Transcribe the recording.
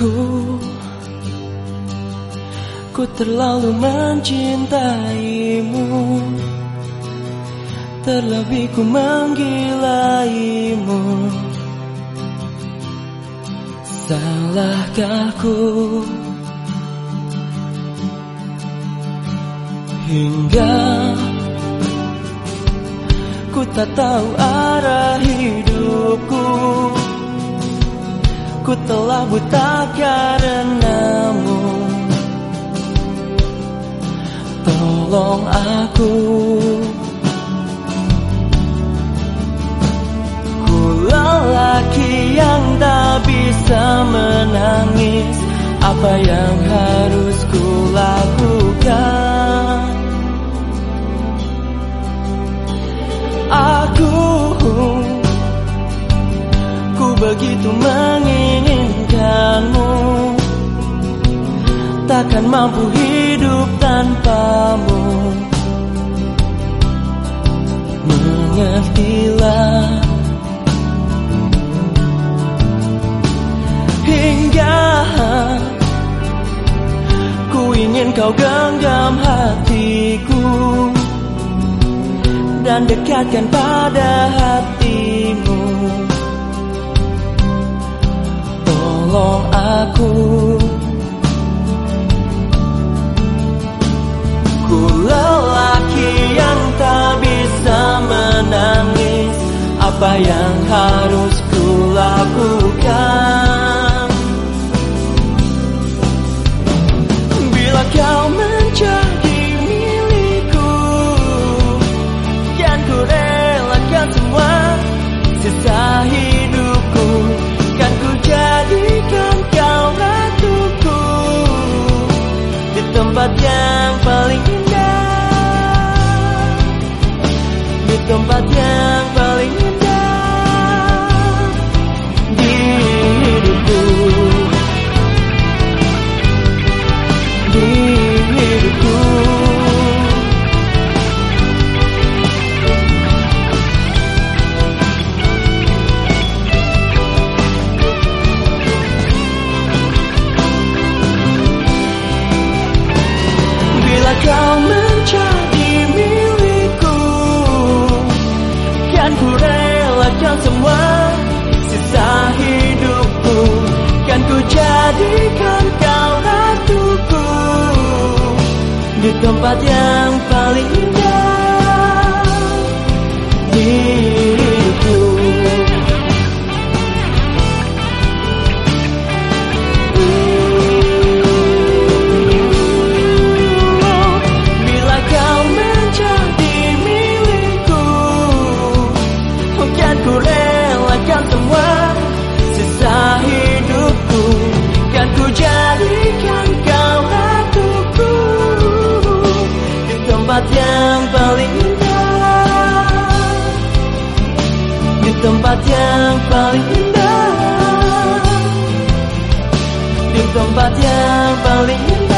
Aku Ku terlalu mencintaimu. Terlebih ku menggilaimu. Salahkah ku Hingga Ku tak tahu arah hidupku Ku telah buta karenamu Tolong aku. Ku lelaki yang tak bisa menangis Apa yang harus ku begitu menginginkanmu. Takkan mampu hidup tanpamu. Mengertilah. Hingga Ku ingin kau genggam hatiku dan dekatkan pada hatimu Tolong aku. Ku lelaki yang tak bisa menangis Apa yang harus ku lakukan tempat yang tempat yang paling indah Di hidupku. Ku relakan semua indah. Di tempat yang paling indah. Di tempat yang paling indah